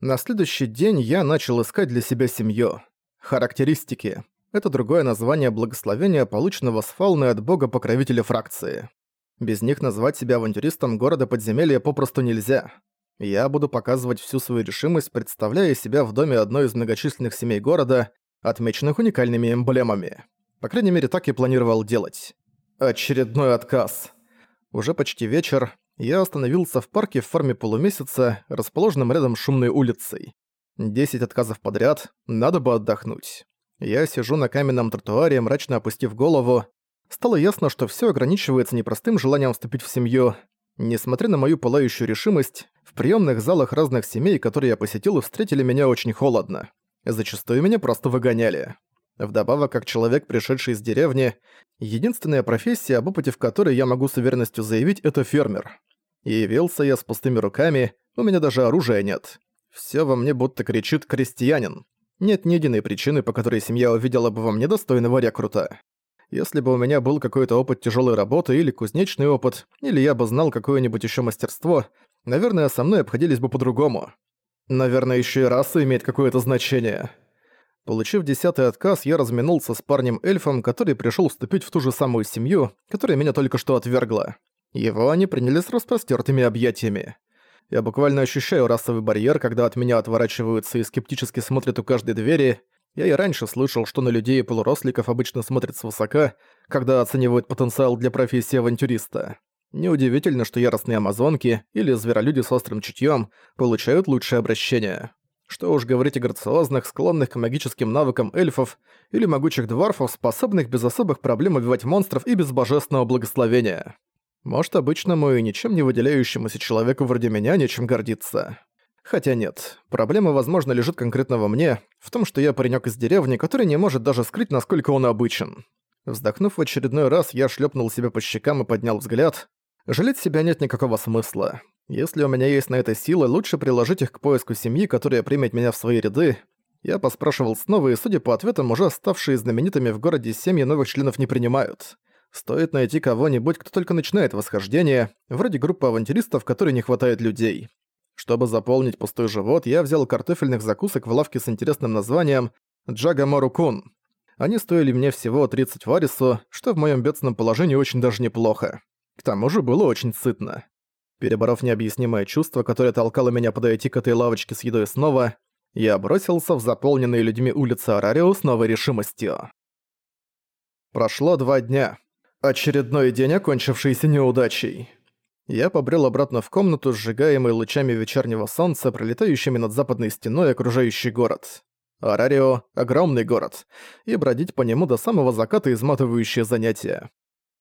На следующий день я начал искать для себя семью. Характеристики. Это другое название благословения, полученного с фауны от бога-покровителя фракции. Без них назвать себя авантюристом города подземелья попросту нельзя. Я буду показывать всю свою решимость, представляя себя в доме одной из многочисленных семей города, отмеченных уникальными эмблемами. По крайней мере, так и планировал делать. Очередной отказ. Уже почти вечер. Я остановился в парке в форме полумесяца, расположенном рядом с шумной улицей. Десять отказов подряд, надо бы отдохнуть. Я сижу на каменном тротуаре, мрачно опустив голову. Стало ясно, что всё ограничивается непростым желанием вступить в семью. Несмотря на мою пылающую решимость, в приёмных залах разных семей, которые я посетил, встретили меня очень холодно. Зачастую меня просто выгоняли. Вдобавок, как человек, пришедший из деревни, единственная профессия, об опыте в которой я могу с уверенностью заявить, это фермер. И явился я с пустыми руками, у меня даже оружия нет. Всё во мне будто кричит «крестьянин». Нет ни единой причины, по которой семья увидела бы во мне достойного рекрута. Если бы у меня был какой-то опыт тяжелой работы или кузнечный опыт, или я бы знал какое-нибудь еще мастерство, наверное, со мной обходились бы по-другому. Наверное, еще и раса имеет какое-то значение. Получив десятый отказ, я разминулся с парнем-эльфом, который пришел вступить в ту же самую семью, которая меня только что отвергла. Его они приняли с распростертыми объятиями. Я буквально ощущаю расовый барьер, когда от меня отворачиваются и скептически смотрят у каждой двери. Я и раньше слышал, что на людей и полуросликов обычно смотрят свысока, когда оценивают потенциал для профессии авантюриста. Неудивительно, что яростные амазонки или зверолюди с острым чутьем получают лучшее обращение. Что уж говорить о грациозных, склонных к магическим навыкам эльфов или могучих дварфов, способных без особых проблем убивать монстров и без божественного благословения. Может, обычному и ничем не выделяющемуся человеку вроде меня нечем гордиться. Хотя нет, проблема, возможно, лежит конкретно во мне, в том, что я паренёк из деревни, который не может даже скрыть, насколько он обычен. Вздохнув в очередной раз, я шлепнул себя по щекам и поднял взгляд. Жалеть себя нет никакого смысла. Если у меня есть на это силы, лучше приложить их к поиску семьи, которая примет меня в свои ряды. Я поспрашивал снова, и, судя по ответам, уже ставшие знаменитыми в городе семьи новых членов не принимают. Стоит найти кого-нибудь, кто только начинает восхождение, вроде группы авантюристов, которой не хватает людей. Чтобы заполнить пустой живот, я взял картофельных закусок в лавке с интересным названием «Джага Марукун». Они стоили мне всего 30 варису, что в моем бедственном положении очень даже неплохо. К тому же было очень сытно. Переборов необъяснимое чувство, которое толкало меня подойти к этой лавочке с едой снова, я бросился в заполненные людьми улицы Арарио с новой решимостью. Прошло два дня. Очередной день, окончившийся неудачей. Я побрел обратно в комнату, сжигаемой лучами вечернего солнца, пролетающими над западной стеной окружающий город. Арарио — огромный город, и бродить по нему до самого заката изматывающее занятие.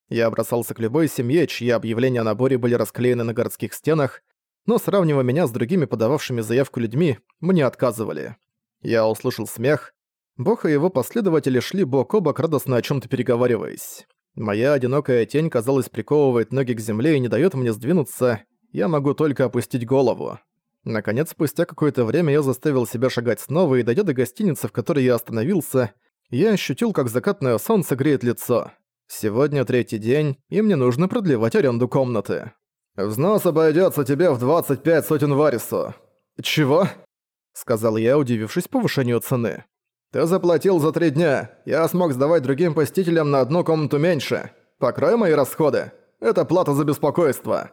Я бросался к любой семье, чьи объявления о наборе были расклеены на городских стенах, но сравнивая меня с другими подававшими заявку людьми, мне отказывали. Я услышал смех. Бог и его последователи шли бок о бок, радостно о чем то переговариваясь. Моя одинокая тень, казалось, приковывает ноги к земле и не дает мне сдвинуться, я могу только опустить голову. Наконец, спустя какое-то время я заставил себя шагать снова, и дойдя до гостиницы, в которой я остановился, я ощутил, как закатное солнце греет лицо. Сегодня третий день, и мне нужно продлевать аренду комнаты. «Взнос обойдется тебе в 25 сотен варису». «Чего?» — сказал я, удивившись повышению цены. «Ты заплатил за три дня. Я смог сдавать другим посетителям на одну комнату меньше. Покрой мои расходы. Это плата за беспокойство».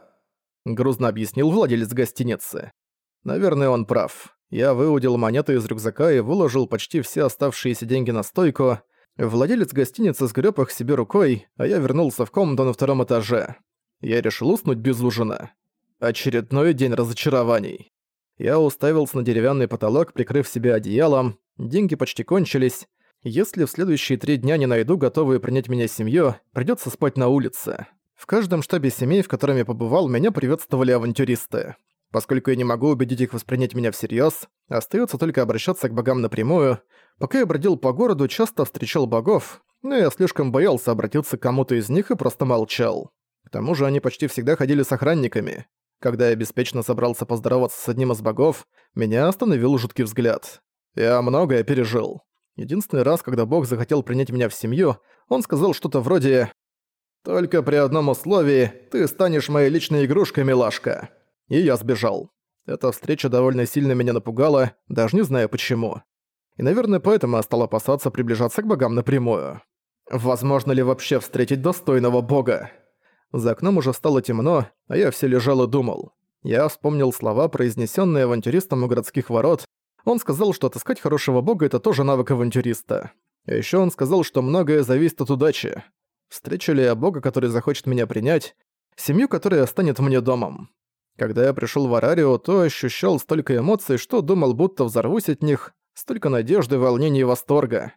Грузно объяснил владелец гостиницы. Наверное, он прав. Я выудил монеты из рюкзака и выложил почти все оставшиеся деньги на стойку. Владелец гостиницы сгреб их себе рукой, а я вернулся в комнату на втором этаже. Я решил уснуть без ужина. Очередной день разочарований. Я уставился на деревянный потолок, прикрыв себя одеялом, Деньги почти кончились. Если в следующие три дня не найду готовую принять меня семью, придётся спать на улице. В каждом штабе семей, в котором я побывал, меня приветствовали авантюристы. Поскольку я не могу убедить их воспринять меня всерьёз, остаётся только обращаться к богам напрямую. Пока я бродил по городу, часто встречал богов, но я слишком боялся обратиться к кому-то из них и просто молчал. К тому же они почти всегда ходили с охранниками. Когда я беспечно собрался поздороваться с одним из богов, меня остановил жуткий взгляд. Я многое пережил. Единственный раз, когда Бог захотел принять меня в семью, он сказал что-то вроде «Только при одном условии ты станешь моей личной игрушкой, милашка». И я сбежал. Эта встреча довольно сильно меня напугала, даже не знаю почему. И, наверное, поэтому я стал опасаться приближаться к богам напрямую. Возможно ли вообще встретить достойного бога? За окном уже стало темно, а я все лежал и думал. Я вспомнил слова, произнесенные авантюристом у городских ворот. Он сказал, что отыскать хорошего бога — это тоже навык авантюриста. А ещё он сказал, что многое зависит от удачи. Встречу ли я бога, который захочет меня принять, семью, которая станет мне домом. Когда я пришёл в Арарио, то ощущал столько эмоций, что думал, будто взорвусь от них, столько надежды, волнений и восторга.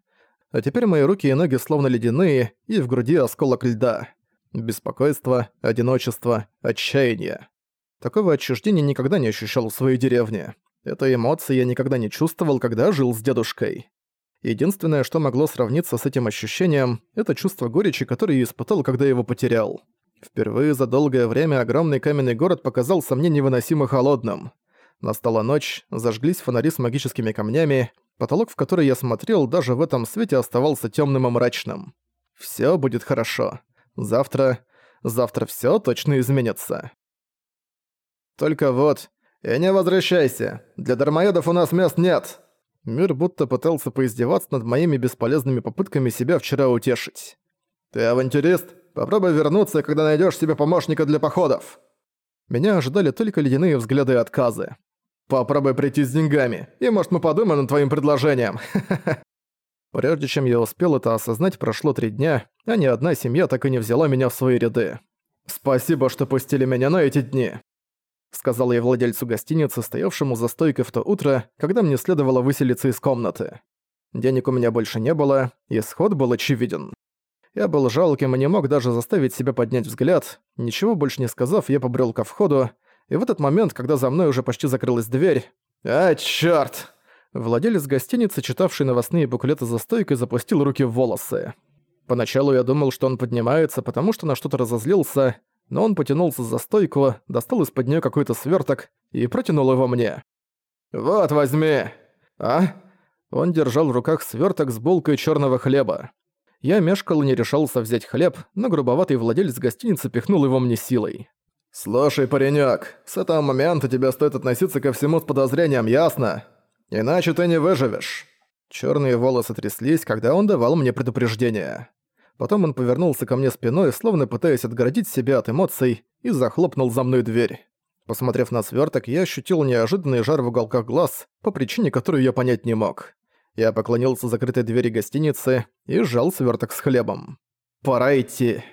А теперь мои руки и ноги словно ледяные, и в груди осколок льда. Беспокойство, одиночество, отчаяние. Такого отчуждения никогда не ощущал в своей деревне. Этой эмоции я никогда не чувствовал, когда жил с дедушкой. Единственное, что могло сравниться с этим ощущением, это чувство горечи, которое я испытал, когда его потерял. Впервые за долгое время огромный каменный город показался мне невыносимо холодным. Настала ночь, зажглись фонари с магическими камнями, потолок, в который я смотрел, даже в этом свете оставался темным и мрачным. Все будет хорошо. Завтра... Завтра все точно изменится. Только вот... И не возвращайся. Для дармоедов у нас мест нет. Мир будто пытался поиздеваться над моими бесполезными попытками себя вчера утешить. «Ты авантюрист? Попробуй вернуться, когда найдешь себе помощника для походов!» Меня ожидали только ледяные взгляды и отказы. «Попробуй прийти с деньгами, и, может, мы подумаем над твоим предложением!» Прежде чем я успел это осознать, прошло три дня, а ни одна семья так и не взяла меня в свои ряды. «Спасибо, что пустили меня на эти дни!» Сказал я владельцу гостиницы, стоявшему за стойкой в то утро, когда мне следовало выселиться из комнаты. Денег у меня больше не было, исход был очевиден. Я был жалким и не мог даже заставить себя поднять взгляд. Ничего больше не сказав, я побрел ко входу, и в этот момент, когда за мной уже почти закрылась дверь... «А, чёрт!» Владелец гостиницы, читавший новостные буклеты за стойкой, запустил руки в волосы. Поначалу я думал, что он поднимается, потому что на что-то разозлился, но он потянулся за стойку, достал из-под неё какой-то свёрток и протянул его мне. «Вот, возьми!» «А?» Он держал в руках свёрток с булкой чёрного хлеба. Я мешкал и не решался взять хлеб, но грубоватый владелец гостиницы пихнул его мне силой. «Слушай, паренёк, с этого момента тебе стоит относиться ко всему с подозрением, ясно? Иначе ты не выживешь». Чёрные волосы тряслись, когда он давал мне предупреждение. Потом он повернулся ко мне спиной, словно пытаясь отгородить себя от эмоций, и захлопнул за мной дверь. Посмотрев на сверток, я ощутил неожиданный жар в уголках глаз, по причине которую я понять не мог. Я поклонился закрытой двери гостиницы и сжал сверток с хлебом. «Пора идти».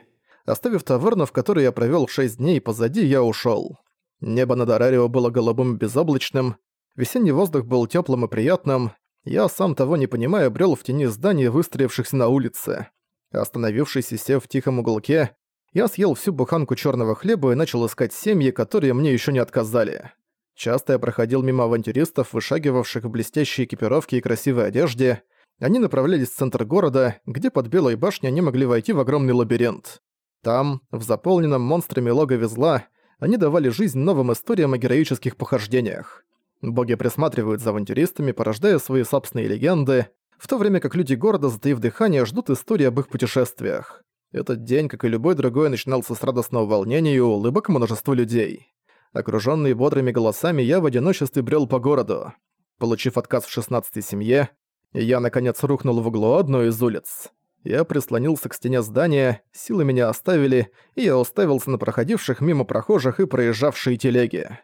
Оставив таверну, в которой я провёл шесть дней, позади, я ушёл. Небо над Арарио было голубым и безоблачным, весенний воздух был тёплым и приятным, я, сам того не понимая, брёл в тени зданий, выстроившихся на улице. Остановившись и сев в тихом уголке, я съел всю буханку черного хлеба и начал искать семьи, которые мне еще не отказали. Часто я проходил мимо авантюристов, вышагивавших в блестящей экипировке и красивой одежде. Они направлялись в центр города, где под Белой башней они могли войти в огромный лабиринт. Там, в заполненном монстрами логове зла, они давали жизнь новым историям о героических похождениях. Боги присматривают за авантюристами, порождая свои собственные легенды, в то время как люди города, затаив дыхание, ждут истории об их путешествиях. Этот день, как и любой другой, начинался с радостного волнения и улыбок множества людей. Окружённый бодрыми голосами, я в одиночестве брел по городу. Получив отказ в шестнадцатой семье, я, наконец, рухнул в углу одной из улиц. Я прислонился к стене здания, силы меня оставили, и я уставился на проходивших мимо прохожих и проезжавшие телеги.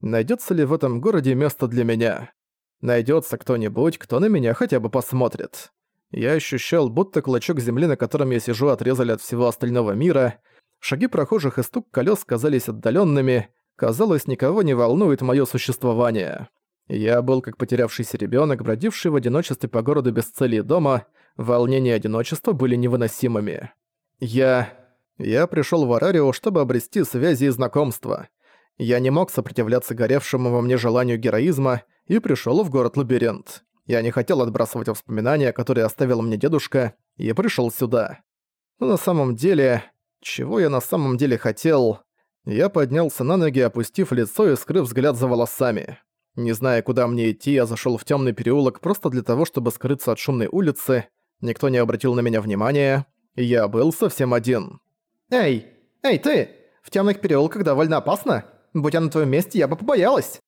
Найдется ли в этом городе место для меня? Найдется кто-нибудь, кто на меня хотя бы посмотрит. Я ощущал, будто клочок земли, на котором я сижу, отрезали от всего остального мира. Шаги прохожих и стук колес казались отдаленными. Казалось, никого не волнует мое существование. Я был как потерявшийся ребенок, бродивший в одиночестве по городу без цели дома. Волнение и одиночество были невыносимыми. Я... Я пришел в Арарио, чтобы обрести связи и знакомства. Я не мог сопротивляться горевшему во мне желанию героизма, и пришёл в город-лабиринт. Я не хотел отбрасывать воспоминания, которые оставил мне дедушка, и пришёл сюда. Но на самом деле... Чего я на самом деле хотел... Я поднялся на ноги, опустив лицо и скрыв взгляд за волосами. Не зная, куда мне идти, я зашёл в тёмный переулок просто для того, чтобы скрыться от шумной улицы. Никто не обратил на меня внимания. Я был совсем один. «Эй! Эй, ты! В тёмных переулках довольно опасно. Будь я на твоём месте, я бы побоялась!»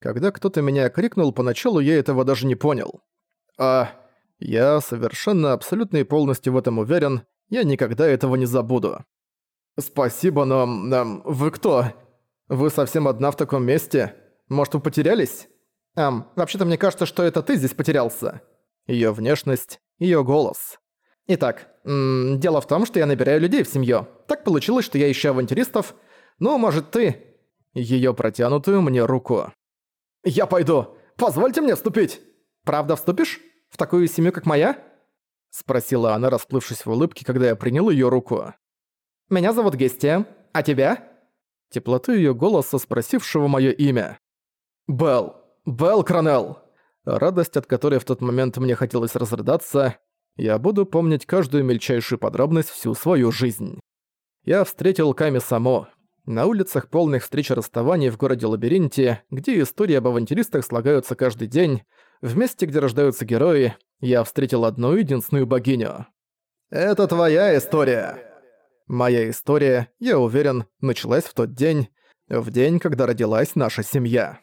Когда кто-то меня крикнул, поначалу я этого даже не понял. А я совершенно абсолютно и полностью в этом уверен, я никогда этого не забуду. «Спасибо, но... Эм, вы кто? Вы совсем одна в таком месте? Может, вы потерялись?» «Эм, вообще-то мне кажется, что это ты здесь потерялся». Её внешность, её голос. «Итак, м -м, дело в том, что я набираю людей в семью. Так получилось, что я ищу авантюристов. Ну, может, ты...» Её протянутую мне руку. «Я пойду! Позвольте мне вступить!» «Правда вступишь? В такую семью, как моя?» Спросила она, расплывшись в улыбке, когда я принял её руку. «Меня зовут Гестия. А тебя?» Теплоту её голоса, спросившего моё имя. «Белл. Белл Кронелл!» Радость, от которой в тот момент мне хотелось разрыдаться, я буду помнить каждую мельчайшую подробность всю свою жизнь. Я встретил Ками Само. На улицах полных встреч и расставаний в городе-лабиринте, где истории об авантюристах слагаются каждый день, в месте, где рождаются герои, я встретил одну единственную богиню. «Это твоя история!» Моя история, я уверен, началась в тот день, в день, когда родилась наша семья.